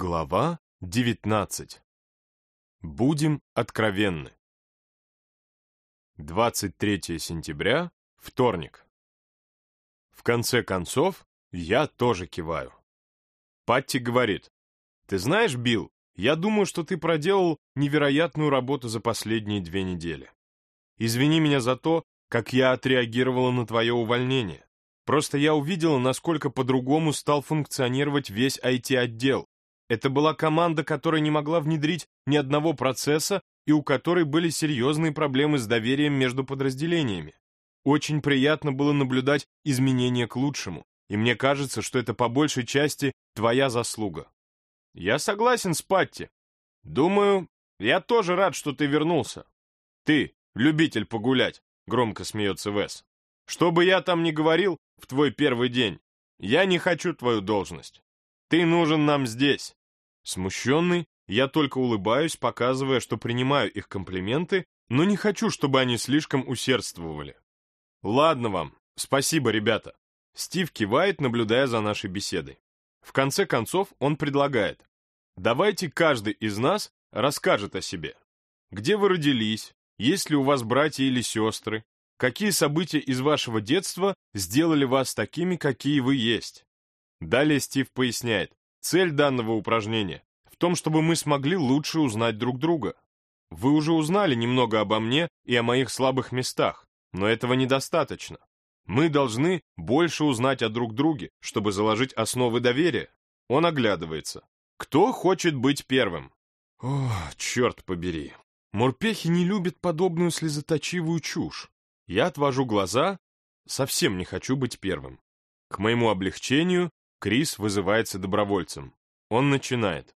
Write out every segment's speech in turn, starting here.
Глава 19. Будем откровенны. 23 сентября, вторник. В конце концов, я тоже киваю. Патти говорит, «Ты знаешь, Билл, я думаю, что ты проделал невероятную работу за последние две недели. Извини меня за то, как я отреагировала на твое увольнение. Просто я увидела, насколько по-другому стал функционировать весь IT-отдел. Это была команда, которая не могла внедрить ни одного процесса и у которой были серьезные проблемы с доверием между подразделениями. Очень приятно было наблюдать изменения к лучшему, и мне кажется, что это по большей части твоя заслуга. Я согласен с Патти. Думаю, я тоже рад, что ты вернулся. Ты, любитель погулять, громко смеется Вес. Что бы я там ни говорил в твой первый день, я не хочу твою должность. Ты нужен нам здесь. Смущенный, я только улыбаюсь, показывая, что принимаю их комплименты, но не хочу, чтобы они слишком усердствовали. Ладно вам, спасибо, ребята. Стив кивает, наблюдая за нашей беседой. В конце концов, он предлагает. Давайте каждый из нас расскажет о себе. Где вы родились? Есть ли у вас братья или сестры? Какие события из вашего детства сделали вас такими, какие вы есть? Далее Стив поясняет. Цель данного упражнения в том, чтобы мы смогли лучше узнать друг друга. Вы уже узнали немного обо мне и о моих слабых местах, но этого недостаточно. Мы должны больше узнать о друг друге, чтобы заложить основы доверия. Он оглядывается. Кто хочет быть первым? О, черт побери. Мурпехи не любят подобную слезоточивую чушь. Я отвожу глаза, совсем не хочу быть первым. К моему облегчению Крис вызывается добровольцем. Он начинает.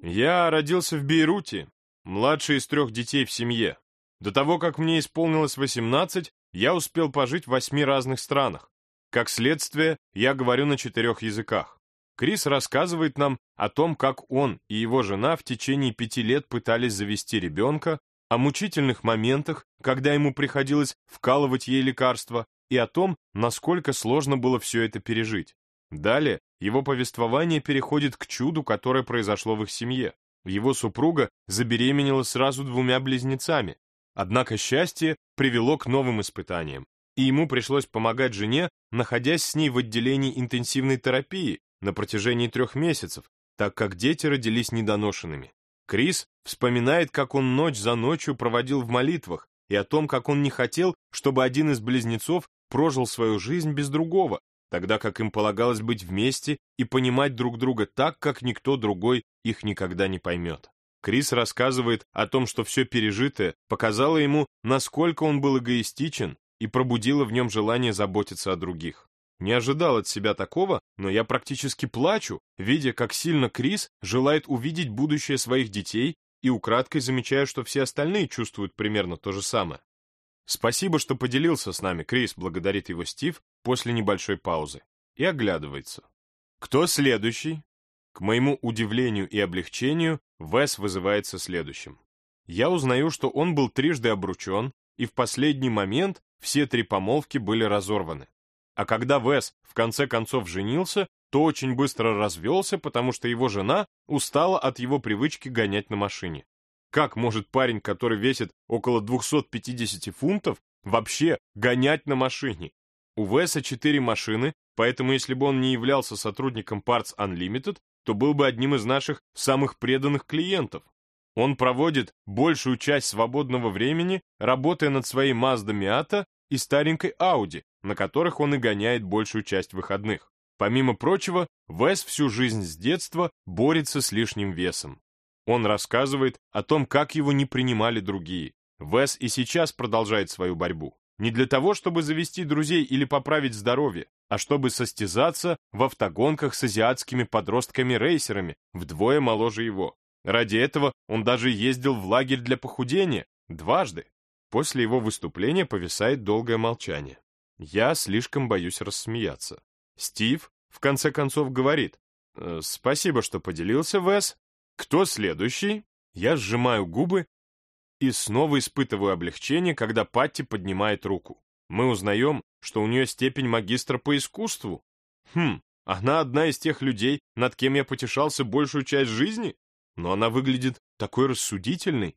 «Я родился в Бейруте, младший из трех детей в семье. До того, как мне исполнилось 18, я успел пожить в восьми разных странах. Как следствие, я говорю на четырех языках. Крис рассказывает нам о том, как он и его жена в течение пяти лет пытались завести ребенка, о мучительных моментах, когда ему приходилось вкалывать ей лекарства, и о том, насколько сложно было все это пережить. Далее его повествование переходит к чуду, которое произошло в их семье. Его супруга забеременела сразу двумя близнецами. Однако счастье привело к новым испытаниям, и ему пришлось помогать жене, находясь с ней в отделении интенсивной терапии на протяжении трех месяцев, так как дети родились недоношенными. Крис вспоминает, как он ночь за ночью проводил в молитвах, и о том, как он не хотел, чтобы один из близнецов прожил свою жизнь без другого, тогда как им полагалось быть вместе и понимать друг друга так, как никто другой их никогда не поймет. Крис рассказывает о том, что все пережитое показало ему, насколько он был эгоистичен и пробудило в нем желание заботиться о других. Не ожидал от себя такого, но я практически плачу, видя, как сильно Крис желает увидеть будущее своих детей и украдкой замечаю, что все остальные чувствуют примерно то же самое. «Спасибо, что поделился с нами, Крис», — благодарит его Стив после небольшой паузы и оглядывается. «Кто следующий?» К моему удивлению и облегчению, Вес вызывается следующим. Я узнаю, что он был трижды обручен, и в последний момент все три помолвки были разорваны. А когда Вес в конце концов женился, то очень быстро развелся, потому что его жена устала от его привычки гонять на машине. Как может парень, который весит около 250 фунтов, вообще гонять на машине? У Веса четыре машины, поэтому если бы он не являлся сотрудником Parts Unlimited, то был бы одним из наших самых преданных клиентов. Он проводит большую часть свободного времени, работая над своей Mazda Miata и старенькой Audi, на которых он и гоняет большую часть выходных. Помимо прочего, Вес всю жизнь с детства борется с лишним весом. Он рассказывает о том, как его не принимали другие. Вес и сейчас продолжает свою борьбу. Не для того, чтобы завести друзей или поправить здоровье, а чтобы состязаться в автогонках с азиатскими подростками-рейсерами, вдвое моложе его. Ради этого он даже ездил в лагерь для похудения, дважды. После его выступления повисает долгое молчание. Я слишком боюсь рассмеяться. Стив, в конце концов, говорит, «Э, «Спасибо, что поделился, Вес, кто следующий? Я сжимаю губы и снова испытываю облегчение, когда Патти поднимает руку. Мы узнаем, что у нее степень магистра по искусству. Хм, Она одна из тех людей, над кем я потешался большую часть жизни? Но она выглядит такой рассудительной.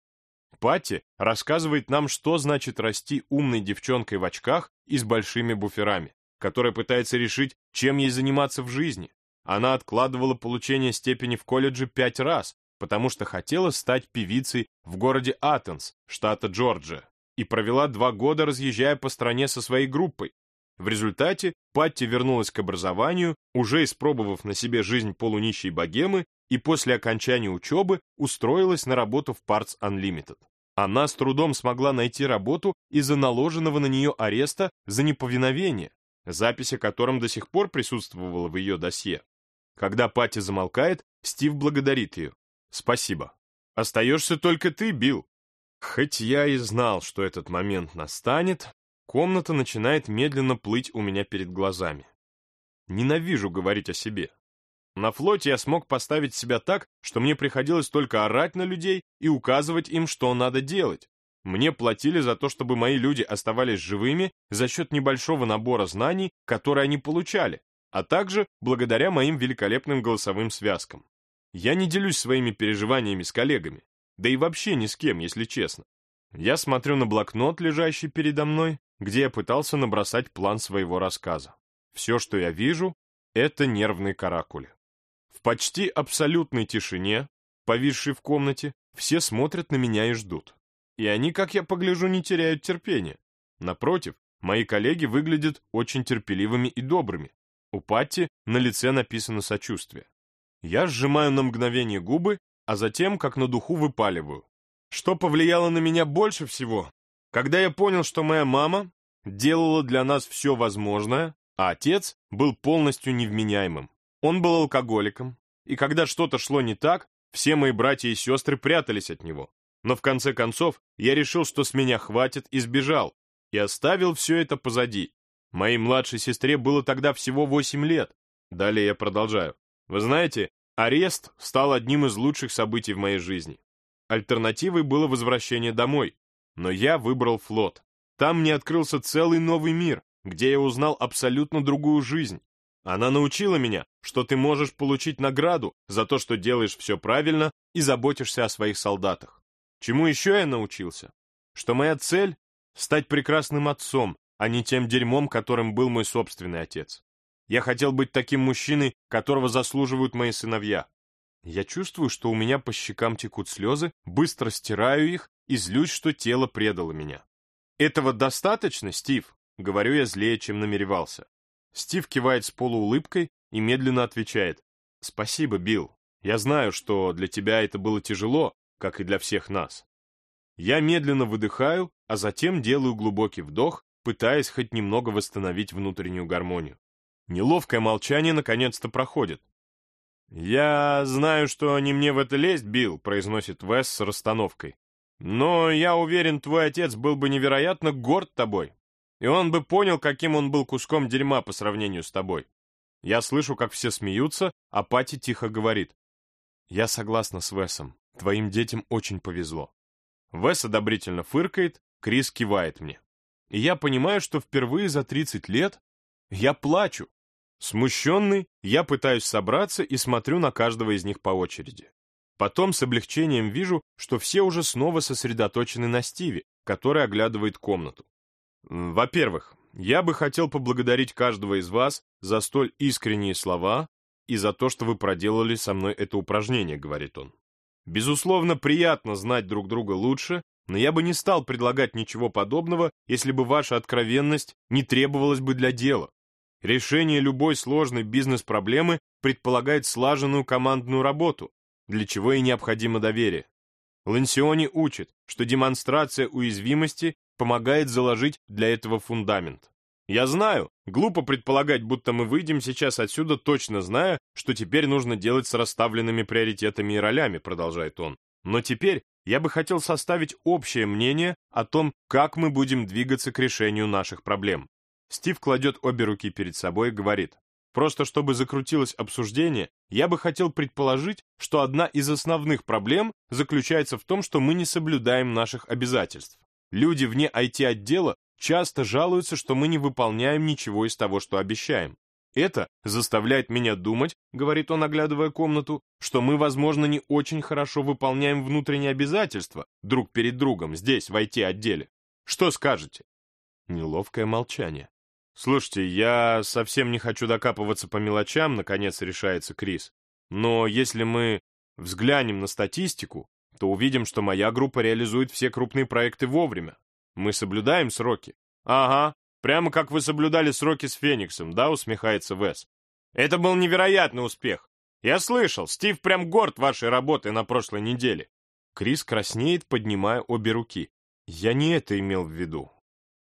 Патти рассказывает нам, что значит расти умной девчонкой в очках и с большими буферами, которая пытается решить, чем ей заниматься в жизни. Она откладывала получение степени в колледже пять раз, потому что хотела стать певицей в городе Атенс, штата Джорджия, и провела два года, разъезжая по стране со своей группой. В результате Патти вернулась к образованию, уже испробовав на себе жизнь полунищей богемы, и после окончания учебы устроилась на работу в Parts Unlimited. Она с трудом смогла найти работу из-за наложенного на нее ареста за неповиновение, запись о котором до сих пор присутствовала в ее досье. Когда Пати замолкает, Стив благодарит ее. «Спасибо. Остаешься только ты, Билл». Хоть я и знал, что этот момент настанет, комната начинает медленно плыть у меня перед глазами. Ненавижу говорить о себе. На флоте я смог поставить себя так, что мне приходилось только орать на людей и указывать им, что надо делать. Мне платили за то, чтобы мои люди оставались живыми за счет небольшого набора знаний, которые они получали, а также благодаря моим великолепным голосовым связкам. Я не делюсь своими переживаниями с коллегами, да и вообще ни с кем, если честно. Я смотрю на блокнот, лежащий передо мной, где я пытался набросать план своего рассказа. Все, что я вижу, это нервные каракули. В почти абсолютной тишине, повисшей в комнате, все смотрят на меня и ждут. И они, как я погляжу, не теряют терпения. Напротив, мои коллеги выглядят очень терпеливыми и добрыми, у Патти на лице написано сочувствие. Я сжимаю на мгновение губы, а затем, как на духу, выпаливаю. Что повлияло на меня больше всего? Когда я понял, что моя мама делала для нас все возможное, а отец был полностью невменяемым. Он был алкоголиком, и когда что-то шло не так, все мои братья и сестры прятались от него. Но в конце концов я решил, что с меня хватит, и сбежал, и оставил все это позади. Моей младшей сестре было тогда всего 8 лет. Далее я продолжаю. Вы знаете, арест стал одним из лучших событий в моей жизни. Альтернативой было возвращение домой. Но я выбрал флот. Там мне открылся целый новый мир, где я узнал абсолютно другую жизнь. Она научила меня, что ты можешь получить награду за то, что делаешь все правильно и заботишься о своих солдатах. Чему еще я научился? Что моя цель — стать прекрасным отцом, а не тем дерьмом, которым был мой собственный отец. Я хотел быть таким мужчиной, которого заслуживают мои сыновья. Я чувствую, что у меня по щекам текут слезы, быстро стираю их и злюсь, что тело предало меня. «Этого достаточно, Стив?» — говорю я злее, чем намеревался. Стив кивает с полуулыбкой и медленно отвечает. «Спасибо, Билл. Я знаю, что для тебя это было тяжело, как и для всех нас». Я медленно выдыхаю, а затем делаю глубокий вдох пытаясь хоть немного восстановить внутреннюю гармонию. Неловкое молчание наконец-то проходит. «Я знаю, что не мне в это лезть, Билл», — произносит Вес с расстановкой. «Но я уверен, твой отец был бы невероятно горд тобой, и он бы понял, каким он был куском дерьма по сравнению с тобой». Я слышу, как все смеются, а Пати тихо говорит. «Я согласна с Весом. Твоим детям очень повезло». Вес одобрительно фыркает, Крис кивает мне и я понимаю, что впервые за 30 лет я плачу. Смущенный, я пытаюсь собраться и смотрю на каждого из них по очереди. Потом с облегчением вижу, что все уже снова сосредоточены на Стиве, который оглядывает комнату. Во-первых, я бы хотел поблагодарить каждого из вас за столь искренние слова и за то, что вы проделали со мной это упражнение, говорит он. Безусловно, приятно знать друг друга лучше но я бы не стал предлагать ничего подобного, если бы ваша откровенность не требовалась бы для дела. Решение любой сложной бизнес-проблемы предполагает слаженную командную работу, для чего и необходимо доверие. Лансиони учит, что демонстрация уязвимости помогает заложить для этого фундамент. Я знаю, глупо предполагать, будто мы выйдем сейчас отсюда, точно зная, что теперь нужно делать с расставленными приоритетами и ролями, продолжает он. Но теперь я бы хотел составить общее мнение о том, как мы будем двигаться к решению наших проблем. Стив кладет обе руки перед собой и говорит, просто чтобы закрутилось обсуждение, я бы хотел предположить, что одна из основных проблем заключается в том, что мы не соблюдаем наших обязательств. Люди вне IT-отдела часто жалуются, что мы не выполняем ничего из того, что обещаем. Это заставляет меня думать, говорит он, оглядывая комнату, что мы, возможно, не очень хорошо выполняем внутренние обязательства друг перед другом здесь, в IT-отделе. Что скажете? Неловкое молчание. Слушайте, я совсем не хочу докапываться по мелочам, наконец решается Крис. Но если мы взглянем на статистику, то увидим, что моя группа реализует все крупные проекты вовремя. Мы соблюдаем сроки. Ага, Прямо как вы соблюдали сроки с Фениксом, да, усмехается Вес. Это был невероятный успех. Я слышал, Стив прям горд вашей работой на прошлой неделе. Крис краснеет, поднимая обе руки. Я не это имел в виду.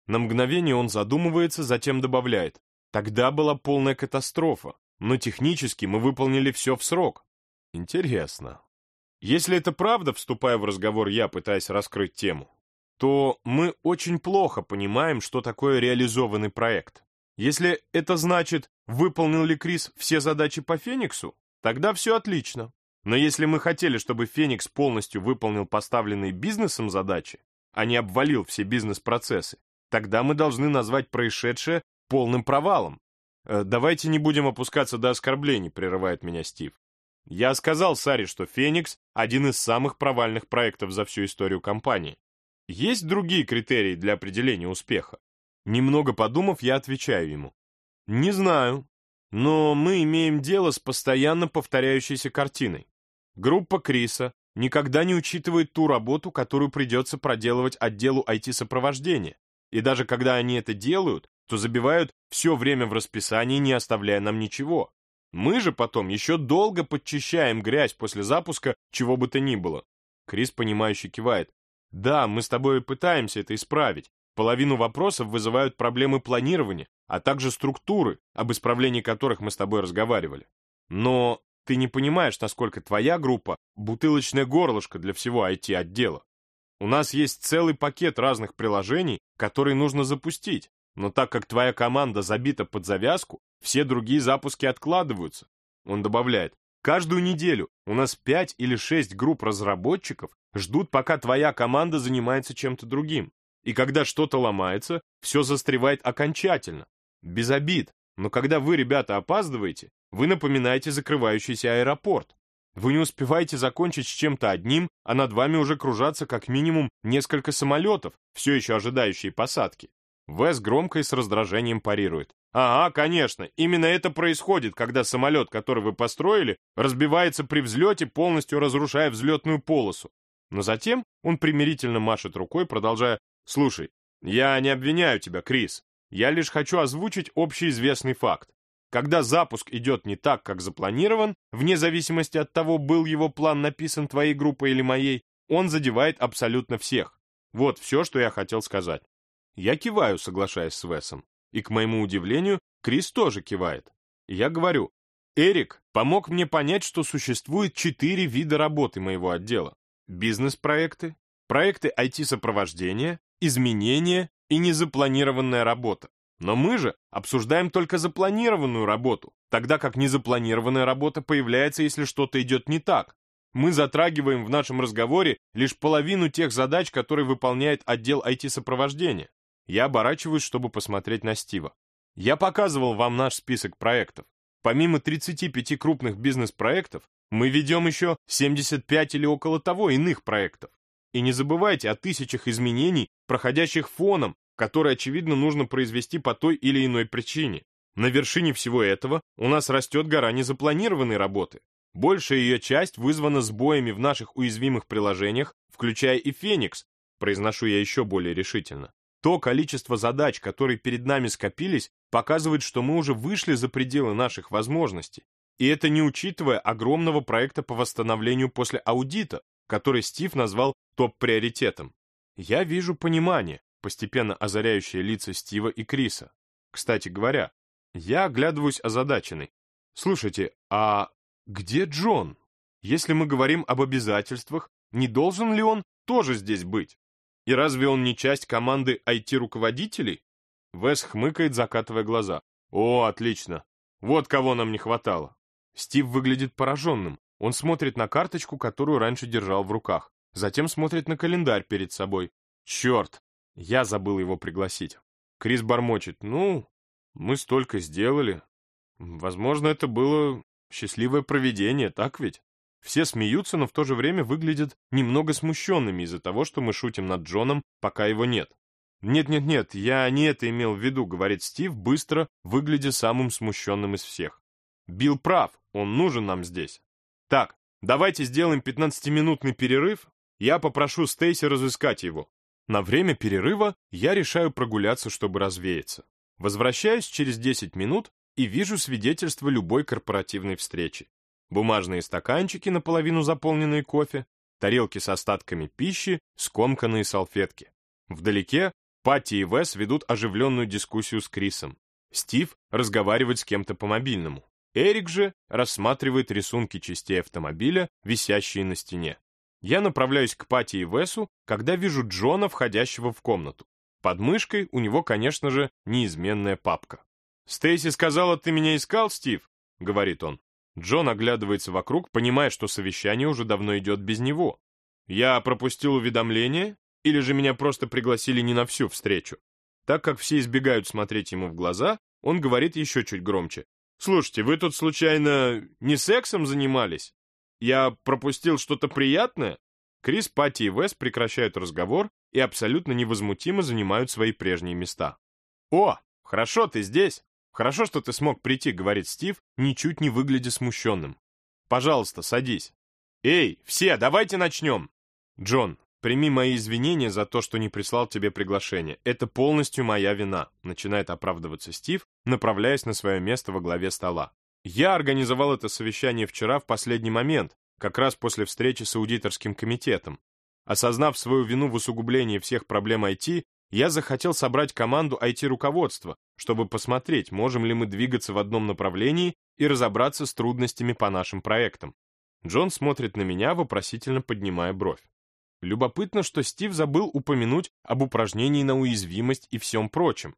На мгновение он задумывается, затем добавляет. Тогда была полная катастрофа, но технически мы выполнили все в срок. Интересно. Если это правда, вступая в разговор я, пытаясь раскрыть тему, то мы очень плохо понимаем, что такое реализованный проект. Если это значит, выполнил ли Крис все задачи по Фениксу, тогда все отлично. Но если мы хотели, чтобы Феникс полностью выполнил поставленные бизнесом задачи, а не обвалил все бизнес-процессы, тогда мы должны назвать происшедшее полным провалом. Э, «Давайте не будем опускаться до оскорблений», — прерывает меня Стив. Я сказал Саре, что Феникс — один из самых провальных проектов за всю историю компании. Есть другие критерии для определения успеха? Немного подумав, я отвечаю ему. Не знаю, но мы имеем дело с постоянно повторяющейся картиной. Группа Криса никогда не учитывает ту работу, которую придется проделывать отделу IT-сопровождения. И даже когда они это делают, то забивают все время в расписании, не оставляя нам ничего. Мы же потом еще долго подчищаем грязь после запуска чего бы то ни было. Крис, понимающе кивает. Да, мы с тобой пытаемся это исправить. Половину вопросов вызывают проблемы планирования, а также структуры, об исправлении которых мы с тобой разговаривали. Но ты не понимаешь, насколько твоя группа — бутылочное горлышко для всего IT-отдела. У нас есть целый пакет разных приложений, которые нужно запустить, но так как твоя команда забита под завязку, все другие запуски откладываются. Он добавляет, каждую неделю у нас 5 или 6 групп разработчиков ждут, пока твоя команда занимается чем-то другим. И когда что-то ломается, все застревает окончательно. Без обид. Но когда вы, ребята, опаздываете, вы напоминаете закрывающийся аэропорт. Вы не успеваете закончить с чем-то одним, а над вами уже кружатся как минимум несколько самолетов, все еще ожидающие посадки. Вес громко и с раздражением парирует. Ага, конечно, именно это происходит, когда самолет, который вы построили, разбивается при взлете, полностью разрушая взлетную полосу. Но затем он примирительно машет рукой, продолжая «Слушай, я не обвиняю тебя, Крис. Я лишь хочу озвучить общеизвестный факт. Когда запуск идет не так, как запланирован, вне зависимости от того, был его план написан твоей группой или моей, он задевает абсолютно всех. Вот все, что я хотел сказать. Я киваю, соглашаясь с Весом. И, к моему удивлению, Крис тоже кивает. Я говорю, Эрик помог мне понять, что существует четыре вида работы моего отдела бизнес-проекты, проекты IT-сопровождения, изменения и незапланированная работа. Но мы же обсуждаем только запланированную работу, тогда как незапланированная работа появляется, если что-то идет не так. Мы затрагиваем в нашем разговоре лишь половину тех задач, которые выполняет отдел IT-сопровождения. Я оборачиваюсь, чтобы посмотреть на Стива. Я показывал вам наш список проектов. Помимо 35 крупных бизнес-проектов, мы ведем еще 75 или около того иных проектов. И не забывайте о тысячах изменений, проходящих фоном, которые, очевидно, нужно произвести по той или иной причине. На вершине всего этого у нас растет гора незапланированной работы. Большая ее часть вызвана сбоями в наших уязвимых приложениях, включая и Феникс, произношу я еще более решительно. То количество задач, которые перед нами скопились, показывает, что мы уже вышли за пределы наших возможностей. И это не учитывая огромного проекта по восстановлению после аудита, который Стив назвал топ-приоритетом. Я вижу понимание, постепенно озаряющее лица Стива и Криса. Кстати говоря, я оглядываюсь озадаченный. Слушайте, а где Джон? Если мы говорим об обязательствах, не должен ли он тоже здесь быть? И разве он не часть команды IT-руководителей? Вес хмыкает, закатывая глаза. О, отлично. Вот кого нам не хватало. Стив выглядит пораженным. Он смотрит на карточку, которую раньше держал в руках. Затем смотрит на календарь перед собой. Черт, я забыл его пригласить. Крис бормочет. Ну, мы столько сделали. Возможно, это было счастливое проведение, так ведь? Все смеются, но в то же время выглядят немного смущенными из-за того, что мы шутим над Джоном, пока его нет. «Нет-нет-нет, я не это имел в виду», — говорит Стив, быстро, выглядя самым смущенным из всех. «Билл прав, он нужен нам здесь. Так, давайте сделаем 15-минутный перерыв, я попрошу Стейси разыскать его. На время перерыва я решаю прогуляться, чтобы развеяться. Возвращаюсь через 10 минут и вижу свидетельство любой корпоративной встречи. Бумажные стаканчики, наполовину заполненные кофе, тарелки с остатками пищи, скомканные салфетки. Вдалеке Патти и Вес ведут оживленную дискуссию с Крисом. Стив разговаривает с кем-то по мобильному. Эрик же рассматривает рисунки частей автомобиля, висящие на стене. Я направляюсь к Пати и Весу, когда вижу Джона, входящего в комнату. Под мышкой у него, конечно же, неизменная папка. «Стейси сказала, ты меня искал, Стив?» — говорит он. Джон оглядывается вокруг, понимая, что совещание уже давно идет без него. «Я пропустил уведомление? Или же меня просто пригласили не на всю встречу?» Так как все избегают смотреть ему в глаза, он говорит еще чуть громче. «Слушайте, вы тут случайно не сексом занимались? Я пропустил что-то приятное?» Крис, Пати и Вес прекращают разговор и абсолютно невозмутимо занимают свои прежние места. «О, хорошо, ты здесь. Хорошо, что ты смог прийти», — говорит Стив, ничуть не выглядя смущенным. «Пожалуйста, садись». «Эй, все, давайте начнем!» «Джон, прими мои извинения за то, что не прислал тебе приглашение. Это полностью моя вина», — начинает оправдываться Стив, направляясь на свое место во главе стола. Я организовал это совещание вчера в последний момент, как раз после встречи с аудиторским комитетом. Осознав свою вину в усугублении всех проблем IT, я захотел собрать команду IT-руководства, чтобы посмотреть, можем ли мы двигаться в одном направлении и разобраться с трудностями по нашим проектам. Джон смотрит на меня, вопросительно поднимая бровь. Любопытно, что Стив забыл упомянуть об упражнении на уязвимость и всем прочем.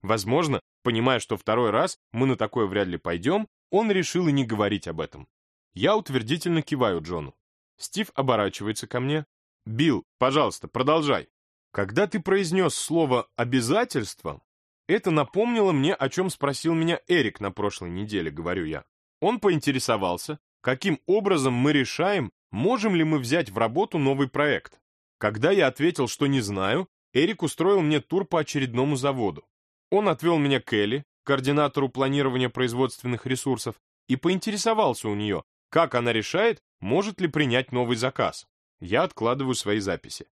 Возможно, понимая, что второй раз мы на такое вряд ли пойдем, он решил и не говорить об этом. Я утвердительно киваю Джону. Стив оборачивается ко мне. «Билл, пожалуйста, продолжай». Когда ты произнес слово «обязательство», это напомнило мне, о чем спросил меня Эрик на прошлой неделе, говорю я. Он поинтересовался, каким образом мы решаем, можем ли мы взять в работу новый проект. Когда я ответил, что не знаю, Эрик устроил мне тур по очередному заводу. Он отвел меня к Элли, координатору планирования производственных ресурсов, и поинтересовался у нее, как она решает, может ли принять новый заказ. Я откладываю свои записи.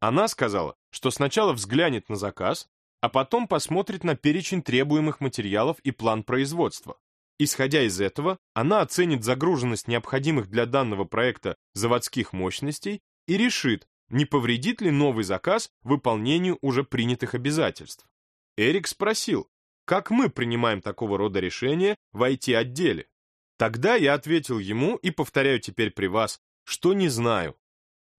Она сказала, что сначала взглянет на заказ, а потом посмотрит на перечень требуемых материалов и план производства. Исходя из этого, она оценит загруженность необходимых для данного проекта заводских мощностей и решит, не повредит ли новый заказ выполнению уже принятых обязательств. Эрик спросил, как мы принимаем такого рода решения в IT-отделе? Тогда я ответил ему и повторяю теперь при вас, что не знаю.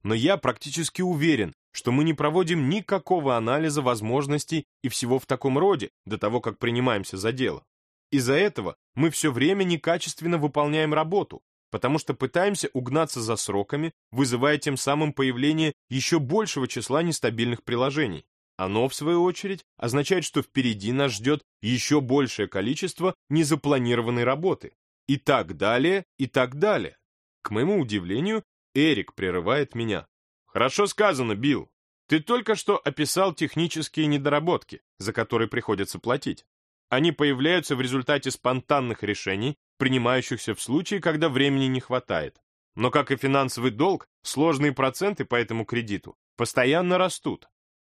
Но я практически уверен, что мы не проводим никакого анализа возможностей и всего в таком роде до того, как принимаемся за дело. Из-за этого мы все время некачественно выполняем работу, потому что пытаемся угнаться за сроками, вызывая тем самым появление еще большего числа нестабильных приложений. Оно, в свою очередь, означает, что впереди нас ждет еще большее количество незапланированной работы. И так далее, и так далее. К моему удивлению, Эрик прерывает меня. «Хорошо сказано, Билл. Ты только что описал технические недоработки, за которые приходится платить. Они появляются в результате спонтанных решений, принимающихся в случае, когда времени не хватает. Но, как и финансовый долг, сложные проценты по этому кредиту постоянно растут.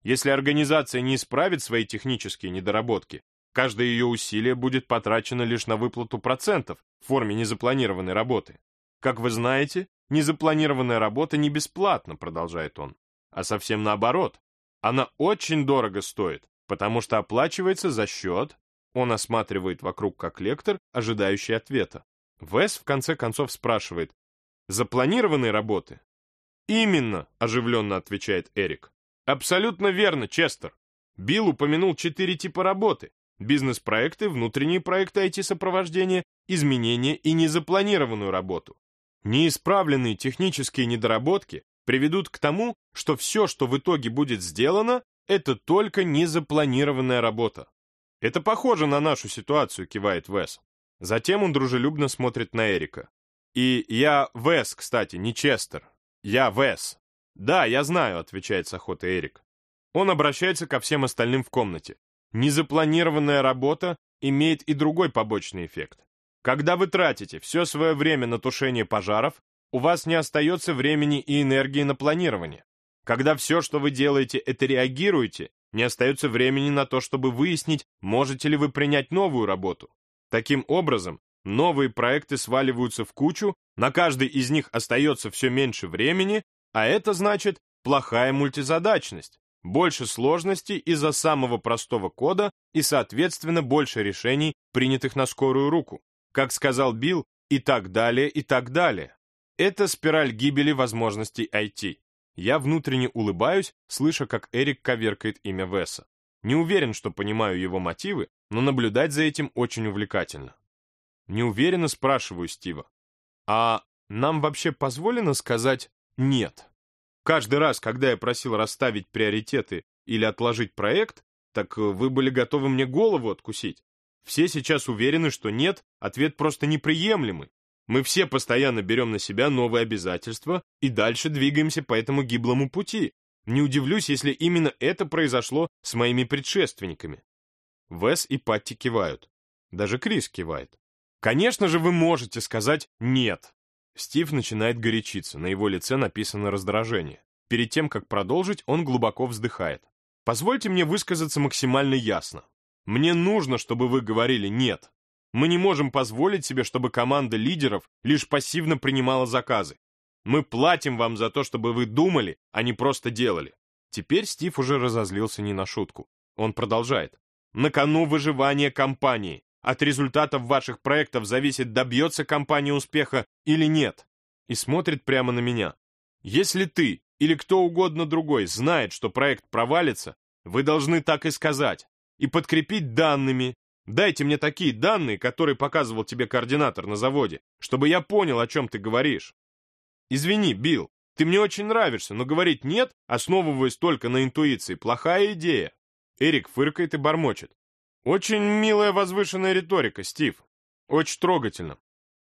Если организация не исправит свои технические недоработки, каждое ее усилие будет потрачено лишь на выплату процентов в форме незапланированной работы. Как вы знаете, незапланированная работа не бесплатна, продолжает он, а совсем наоборот. Она очень дорого стоит, потому что оплачивается за счет... Он осматривает вокруг как лектор, ожидающий ответа. Вес в конце концов спрашивает, запланированные работы? Именно, оживленно отвечает Эрик. Абсолютно верно, Честер. Билл упомянул четыре типа работы. Бизнес-проекты, внутренние проекты IT-сопровождения, изменения и незапланированную работу. Неисправленные технические недоработки приведут к тому, что все, что в итоге будет сделано, это только незапланированная работа. Это похоже на нашу ситуацию, кивает Вес. Затем он дружелюбно смотрит на Эрика. «И я Вес, кстати, не Честер. Я Вес». «Да, я знаю», — отвечает с охотой Эрик. Он обращается ко всем остальным в комнате. Незапланированная работа имеет и другой побочный эффект. Когда вы тратите все свое время на тушение пожаров, у вас не остается времени и энергии на планирование. Когда все, что вы делаете, это реагируете, не остается времени на то, чтобы выяснить, можете ли вы принять новую работу. Таким образом, новые проекты сваливаются в кучу, на каждый из них остается все меньше времени, а это значит плохая мультизадачность, больше сложностей из-за самого простого кода и, соответственно, больше решений, принятых на скорую руку. Как сказал Билл, и так далее, и так далее. Это спираль гибели возможностей IT. Я внутренне улыбаюсь, слыша, как Эрик коверкает имя Веса. Не уверен, что понимаю его мотивы, но наблюдать за этим очень увлекательно. Неуверенно спрашиваю Стива. А нам вообще позволено сказать «нет»? Каждый раз, когда я просил расставить приоритеты или отложить проект, так вы были готовы мне голову откусить. Все сейчас уверены, что нет, ответ просто неприемлемый. Мы все постоянно берем на себя новые обязательства и дальше двигаемся по этому гиблому пути. Не удивлюсь, если именно это произошло с моими предшественниками. Вес и Патти кивают. Даже Крис кивает. Конечно же, вы можете сказать «нет». Стив начинает горячиться, на его лице написано раздражение. Перед тем, как продолжить, он глубоко вздыхает. Позвольте мне высказаться максимально ясно. Мне нужно, чтобы вы говорили «нет». Мы не можем позволить себе, чтобы команда лидеров лишь пассивно принимала заказы. Мы платим вам за то, чтобы вы думали, а не просто делали. Теперь Стив уже разозлился не на шутку. Он продолжает. На кону выживание компании. От результатов ваших проектов зависит, добьется компания успеха или нет. И смотрит прямо на меня. Если ты или кто угодно другой знает, что проект провалится, вы должны так и сказать. И подкрепить данными, Дайте мне такие данные, которые показывал тебе координатор на заводе, чтобы я понял, о чем ты говоришь. Извини, Билл, ты мне очень нравишься, но говорить «нет», основываясь только на интуиции, плохая идея. Эрик фыркает и бормочет. Очень милая возвышенная риторика, Стив. Очень трогательно.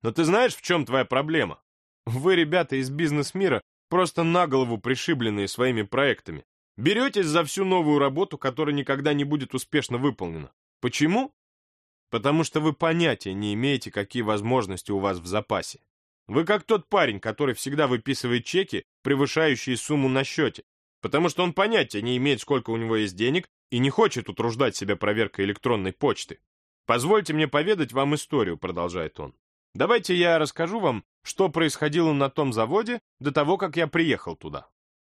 Но ты знаешь, в чем твоя проблема? Вы, ребята из бизнес-мира, просто на голову пришибленные своими проектами. Беретесь за всю новую работу, которая никогда не будет успешно выполнена. Почему? потому что вы понятия не имеете, какие возможности у вас в запасе. Вы как тот парень, который всегда выписывает чеки, превышающие сумму на счете, потому что он понятия не имеет, сколько у него есть денег, и не хочет утруждать себя проверкой электронной почты. «Позвольте мне поведать вам историю», — продолжает он. «Давайте я расскажу вам, что происходило на том заводе до того, как я приехал туда.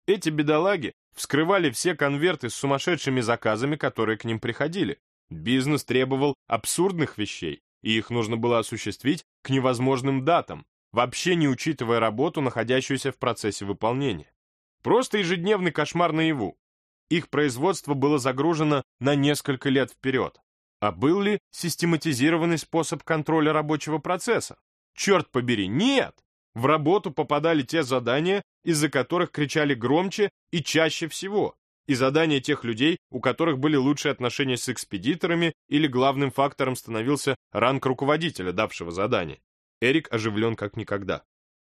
Эти бедолаги вскрывали все конверты с сумасшедшими заказами, которые к ним приходили, Бизнес требовал абсурдных вещей, и их нужно было осуществить к невозможным датам, вообще не учитывая работу, находящуюся в процессе выполнения. Просто ежедневный кошмар наяву. Их производство было загружено на несколько лет вперед. А был ли систематизированный способ контроля рабочего процесса? Черт побери, нет! В работу попадали те задания, из-за которых кричали громче и чаще всего, и задания тех людей, у которых были лучшие отношения с экспедиторами или главным фактором становился ранг руководителя, давшего задание. Эрик оживлен как никогда.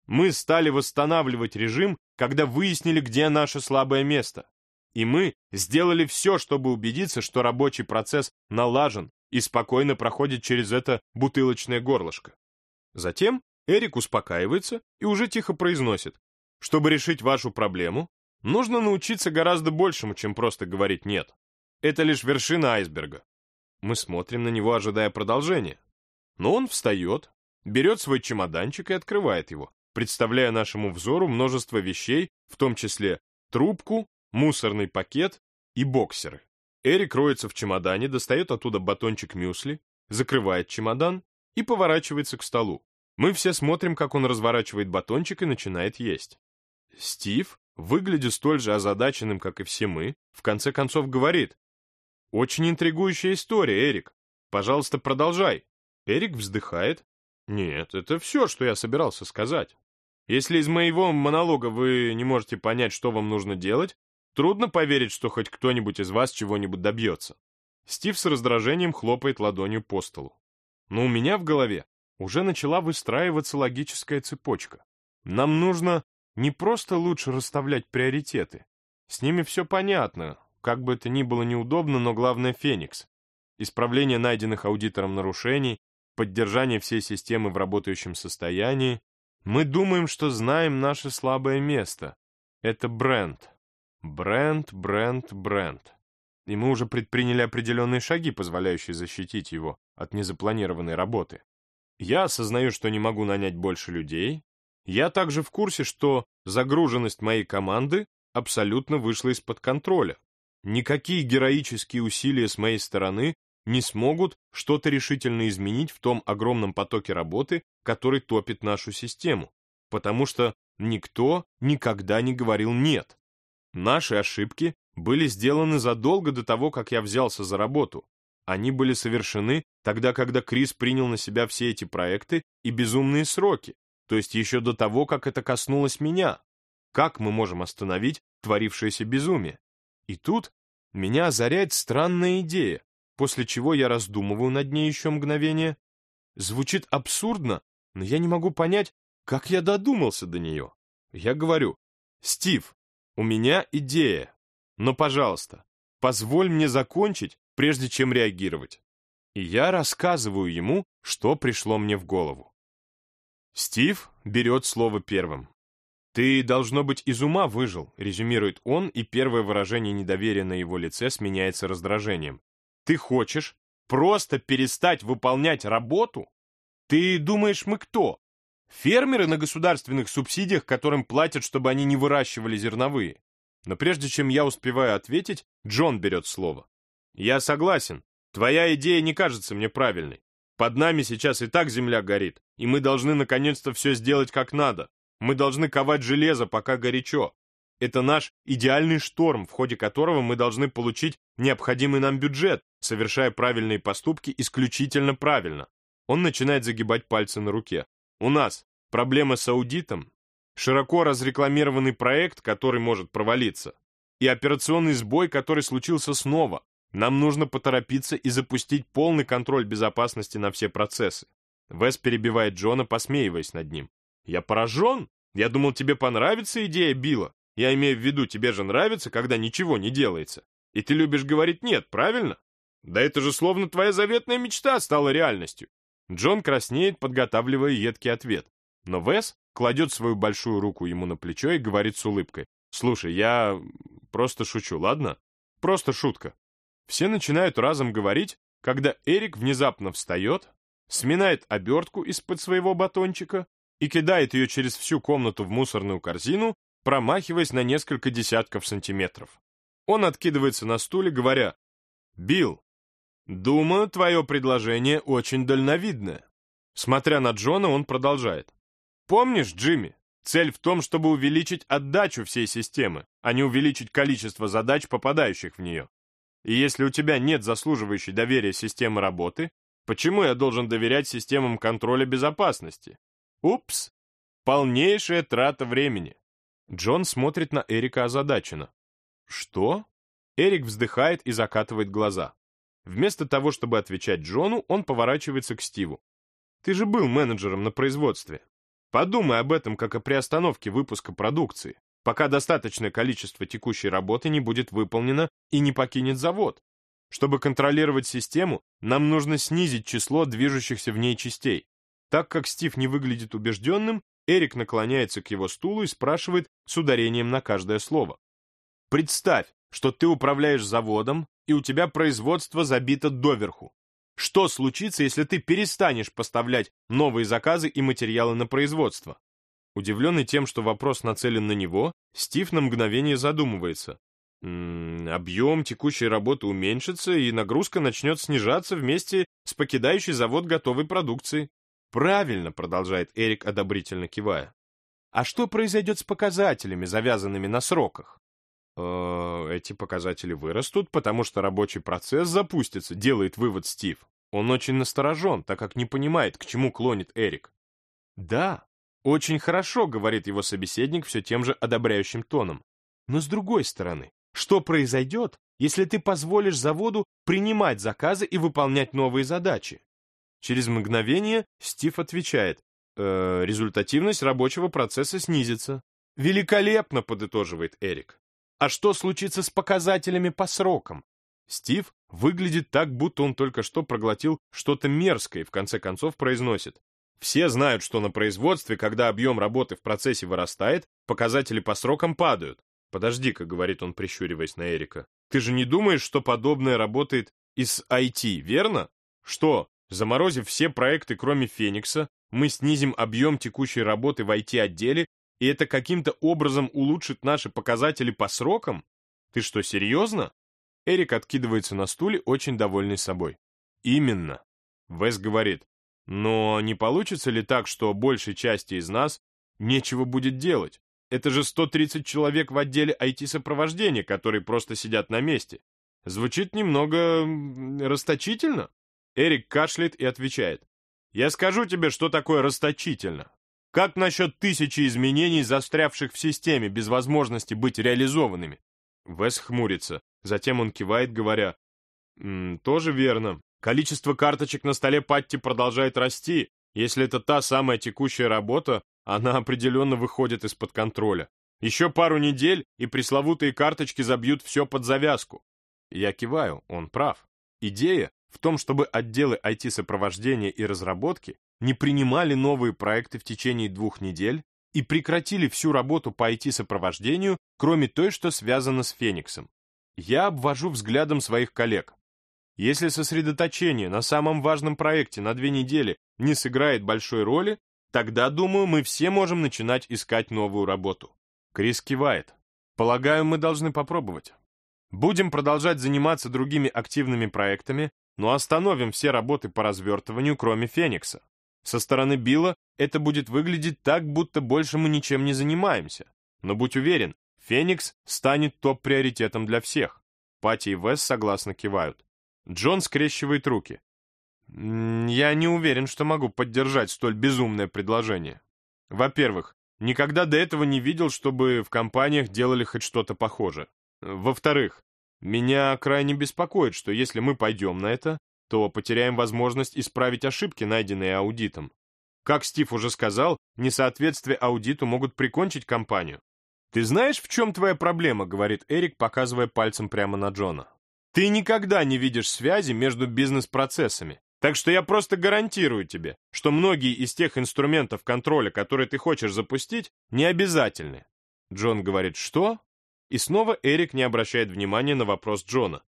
Мы стали восстанавливать режим, когда выяснили, где наше слабое место. И мы сделали все, чтобы убедиться, что рабочий процесс налажен и спокойно проходит через это бутылочное горлышко. Затем Эрик успокаивается и уже тихо произносит, чтобы решить вашу проблему, Нужно научиться гораздо большему, чем просто говорить «нет». Это лишь вершина айсберга. Мы смотрим на него, ожидая продолжения. Но он встает, берет свой чемоданчик и открывает его, представляя нашему взору множество вещей, в том числе трубку, мусорный пакет и боксеры. Эрик роется в чемодане, достает оттуда батончик мюсли, закрывает чемодан и поворачивается к столу. Мы все смотрим, как он разворачивает батончик и начинает есть. Стив выглядя столь же озадаченным, как и все мы, в конце концов говорит. «Очень интригующая история, Эрик. Пожалуйста, продолжай». Эрик вздыхает. «Нет, это все, что я собирался сказать. Если из моего монолога вы не можете понять, что вам нужно делать, трудно поверить, что хоть кто-нибудь из вас чего-нибудь добьется». Стив с раздражением хлопает ладонью по столу. но у меня в голове уже начала выстраиваться логическая цепочка. Нам нужно не просто лучше расставлять приоритеты. С ними все понятно, как бы это ни было неудобно, но главное Феникс. Исправление найденных аудитором нарушений, поддержание всей системы в работающем состоянии. Мы думаем, что знаем наше слабое место. Это бренд. Бренд, бренд, бренд. И мы уже предприняли определенные шаги, позволяющие защитить его от незапланированной работы. Я осознаю, что не могу нанять больше людей. Я также в курсе, что загруженность моей команды абсолютно вышла из-под контроля. Никакие героические усилия с моей стороны не смогут что-то решительно изменить в том огромном потоке работы, который топит нашу систему, потому что никто никогда не говорил «нет». Наши ошибки были сделаны задолго до того, как я взялся за работу. Они были совершены тогда, когда Крис принял на себя все эти проекты и безумные сроки, то есть еще до того, как это коснулось меня. Как мы можем остановить творившееся безумие? И тут меня озаряет странная идея, после чего я раздумываю над ней еще мгновение. Звучит абсурдно, но я не могу понять, как я додумался до нее. Я говорю, «Стив, у меня идея, но, пожалуйста, позволь мне закончить, прежде чем реагировать». И я рассказываю ему, что пришло мне в голову. Стив берет слово первым. «Ты, должно быть, из ума выжил», — резюмирует он, и первое выражение недоверия на его лице сменяется раздражением. «Ты хочешь просто перестать выполнять работу? Ты думаешь, мы кто? Фермеры на государственных субсидиях, которым платят, чтобы они не выращивали зерновые?» Но прежде чем я успеваю ответить, Джон берет слово. «Я согласен. Твоя идея не кажется мне правильной. Под нами сейчас и так земля горит, и мы должны наконец-то все сделать как надо. Мы должны ковать железо, пока горячо. Это наш идеальный шторм, в ходе которого мы должны получить необходимый нам бюджет, совершая правильные поступки исключительно правильно. Он начинает загибать пальцы на руке. У нас проблема с аудитом, широко разрекламированный проект, который может провалиться, и операционный сбой, который случился снова. Нам нужно поторопиться и запустить полный контроль безопасности на все процессы. Вес перебивает Джона, посмеиваясь над ним. «Я поражен? Я думал, тебе понравится идея Билла. Я имею в виду, тебе же нравится, когда ничего не делается. И ты любишь говорить «нет», правильно? Да это же словно твоя заветная мечта стала реальностью». Джон краснеет, подготавливая едкий ответ. Но Вес кладет свою большую руку ему на плечо и говорит с улыбкой. «Слушай, я просто шучу, ладно? Просто шутка». Все начинают разом говорить, когда Эрик внезапно встает, сминает обертку из-под своего батончика и кидает ее через всю комнату в мусорную корзину, промахиваясь на несколько десятков сантиметров. Он откидывается на стуле, говоря, «Билл, думаю, твое предложение очень дальновидное». Смотря на Джона, он продолжает. «Помнишь, Джимми, цель в том, чтобы увеличить отдачу всей системы, а не увеличить количество задач, попадающих в нее. И если у тебя нет заслуживающей доверия системы работы, почему я должен доверять системам контроля безопасности? Упс! Полнейшая трата времени. Джон смотрит на Эрика озадаченно. Что? Эрик вздыхает и закатывает глаза. Вместо того, чтобы отвечать Джону, он поворачивается к Стиву. Ты же был менеджером на производстве. Подумай об этом как о приостановке выпуска продукции пока достаточное количество текущей работы не будет выполнено и не покинет завод. Чтобы контролировать систему, нам нужно снизить число движущихся в ней частей. Так как Стив не выглядит убежденным, Эрик наклоняется к его стулу и спрашивает с ударением на каждое слово. «Представь, что ты управляешь заводом, и у тебя производство забито доверху. Что случится, если ты перестанешь поставлять новые заказы и материалы на производство? Удивленный тем, что вопрос нацелен на него, Стив на мгновение задумывается. Объем текущей работы уменьшится, и нагрузка начнет снижаться вместе с покидающей завод готовой продукцией. Правильно, продолжает Эрик, одобрительно кивая. А что произойдет с показателями, завязанными на сроках? Э эти показатели вырастут, потому что рабочий процесс запустится, делает вывод Стив. Он очень насторожен, так как не понимает, к чему клонит Эрик. Да, «Очень хорошо», — говорит его собеседник все тем же одобряющим тоном. «Но с другой стороны, что произойдет, если ты позволишь заводу принимать заказы и выполнять новые задачи? Через мгновение Стив отвечает, э, результативность рабочего процесса снизится. Великолепно, подытоживает Эрик. А что случится с показателями по срокам? Стив выглядит так, будто он только что проглотил что-то мерзкое и в конце концов произносит. Все знают, что на производстве, когда объем работы в процессе вырастает, показатели по срокам падают. «Подожди-ка», — говорит он, прищуриваясь на Эрика, «ты же не думаешь, что подобное работает и с IT, верно? Что, заморозив все проекты, кроме Феникса, мы снизим объем текущей работы в IT-отделе, и это каким-то образом улучшит наши показатели по срокам? Ты что, серьезно? Эрик откидывается на стуле, очень довольный собой. Именно. Вес говорит, но не получится ли так, что большей части из нас нечего будет делать? Это же 130 человек в отделе IT-сопровождения, которые просто сидят на месте. Звучит немного расточительно. Эрик кашляет и отвечает. Я скажу тебе, что такое расточительно. Как насчет тысячи изменений, застрявших в системе, без возможности быть реализованными? Вес хмурится. Затем он кивает, говоря, «М, «Тоже верно. Количество карточек на столе Патти продолжает расти. Если это та самая текущая работа, она определенно выходит из-под контроля. Еще пару недель, и пресловутые карточки забьют все под завязку». Я киваю, он прав. Идея в том, чтобы отделы IT-сопровождения и разработки не принимали новые проекты в течение двух недель и прекратили всю работу по IT-сопровождению, кроме той, что связано с Фениксом. Я обвожу взглядом своих коллег. Если сосредоточение на самом важном проекте на две недели не сыграет большой роли, тогда, думаю, мы все можем начинать искать новую работу. Крис кивает. Полагаю, мы должны попробовать. Будем продолжать заниматься другими активными проектами, но остановим все работы по развертыванию, кроме Феникса. Со стороны Билла это будет выглядеть так, будто больше мы ничем не занимаемся. Но будь уверен, Феникс станет топ-приоритетом для всех. Пати и Вес согласно кивают. Джон скрещивает руки. Я не уверен, что могу поддержать столь безумное предложение. Во-первых, никогда до этого не видел, чтобы в компаниях делали хоть что-то похожее. Во-вторых, меня крайне беспокоит, что если мы пойдем на это, то потеряем возможность исправить ошибки, найденные аудитом. Как Стив уже сказал, несоответствие аудиту могут прикончить компанию. «Ты знаешь, в чем твоя проблема?» — говорит Эрик, показывая пальцем прямо на Джона. «Ты никогда не видишь связи между бизнес-процессами. Так что я просто гарантирую тебе, что многие из тех инструментов контроля, которые ты хочешь запустить, не обязательны». Джон говорит «Что?» И снова Эрик не обращает внимания на вопрос Джона.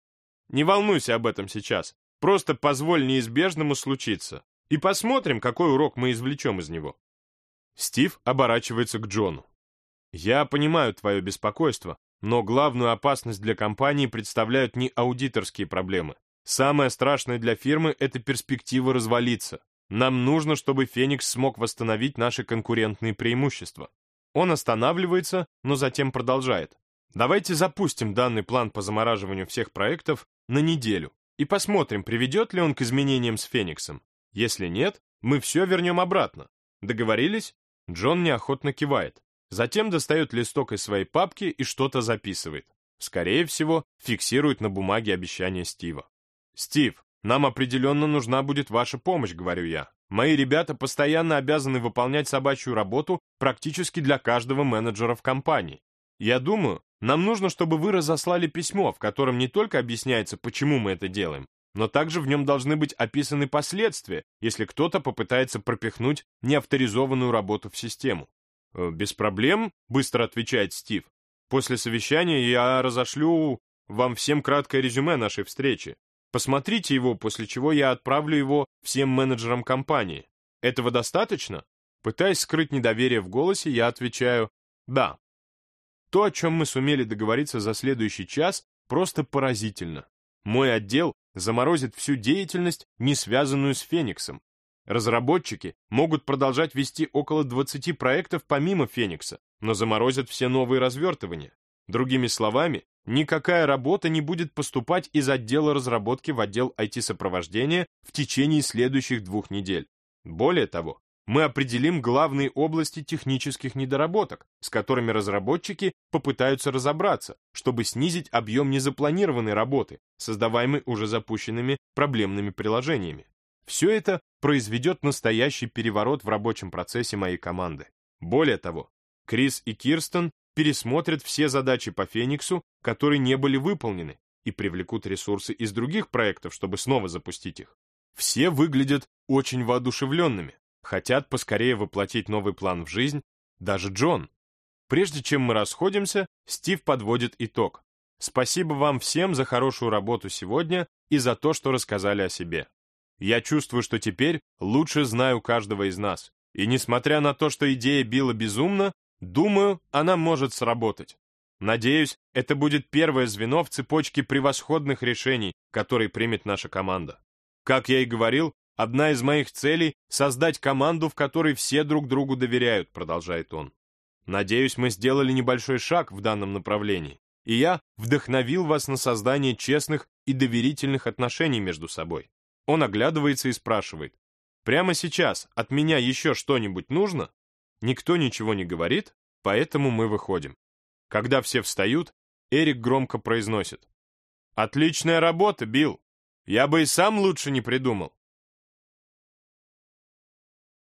«Не волнуйся об этом сейчас. Просто позволь неизбежному случиться. И посмотрим, какой урок мы извлечем из него». Стив оборачивается к Джону. «Я понимаю твое беспокойство, но главную опасность для компании представляют не аудиторские проблемы. Самое страшное для фирмы – это перспектива развалиться. Нам нужно, чтобы Феникс смог восстановить наши конкурентные преимущества. Он останавливается, но затем продолжает. Давайте запустим данный план по замораживанию всех проектов на неделю и посмотрим, приведет ли он к изменениям с Фениксом. Если нет, мы все вернем обратно. Договорились? Джон неохотно кивает. Затем достает листок из своей папки и что-то записывает. Скорее всего, фиксирует на бумаге обещание Стива. «Стив, нам определенно нужна будет ваша помощь», — говорю я. «Мои ребята постоянно обязаны выполнять собачью работу практически для каждого менеджера в компании. Я думаю, нам нужно, чтобы вы разослали письмо, в котором не только объясняется, почему мы это делаем, но также в нем должны быть описаны последствия, если кто-то попытается пропихнуть неавторизованную работу в систему. «Э, «Без проблем», — быстро отвечает Стив. «После совещания я разошлю вам всем краткое резюме нашей встречи. Посмотрите его, после чего я отправлю его всем менеджерам компании. Этого достаточно?» Пытаясь скрыть недоверие в голосе, я отвечаю «да». То, о чем мы сумели договориться за следующий час, просто поразительно. Мой отдел заморозит всю деятельность, не связанную с Фениксом. Разработчики могут продолжать вести около 20 проектов помимо Феникса, но заморозят все новые развертывания. Другими словами, никакая работа не будет поступать из отдела разработки в отдел IT-сопровождения в течение следующих двух недель. Более того, мы определим главные области технических недоработок, с которыми разработчики попытаются разобраться, чтобы снизить объем незапланированной работы, создаваемой уже запущенными проблемными приложениями. Все это произведет настоящий переворот в рабочем процессе моей команды. Более того, Крис и Кирстен пересмотрят все задачи по Фениксу, которые не были выполнены, и привлекут ресурсы из других проектов, чтобы снова запустить их. Все выглядят очень воодушевленными, хотят поскорее воплотить новый план в жизнь, даже Джон. Прежде чем мы расходимся, Стив подводит итог. Спасибо вам всем за хорошую работу сегодня и за то, что рассказали о себе. Я чувствую, что теперь лучше знаю каждого из нас. И несмотря на то, что идея Билла безумна, думаю, она может сработать. Надеюсь, это будет первое звено в цепочке превосходных решений, которые примет наша команда. Как я и говорил, одна из моих целей — создать команду, в которой все друг другу доверяют, продолжает он. Надеюсь, мы сделали небольшой шаг в данном направлении, и я вдохновил вас на создание честных и доверительных отношений между собой. Он оглядывается и спрашивает, «Прямо сейчас от меня еще что-нибудь нужно?» Никто ничего не говорит, поэтому мы выходим. Когда все встают, Эрик громко произносит. «Отличная работа, Билл! Я бы и сам лучше не придумал!»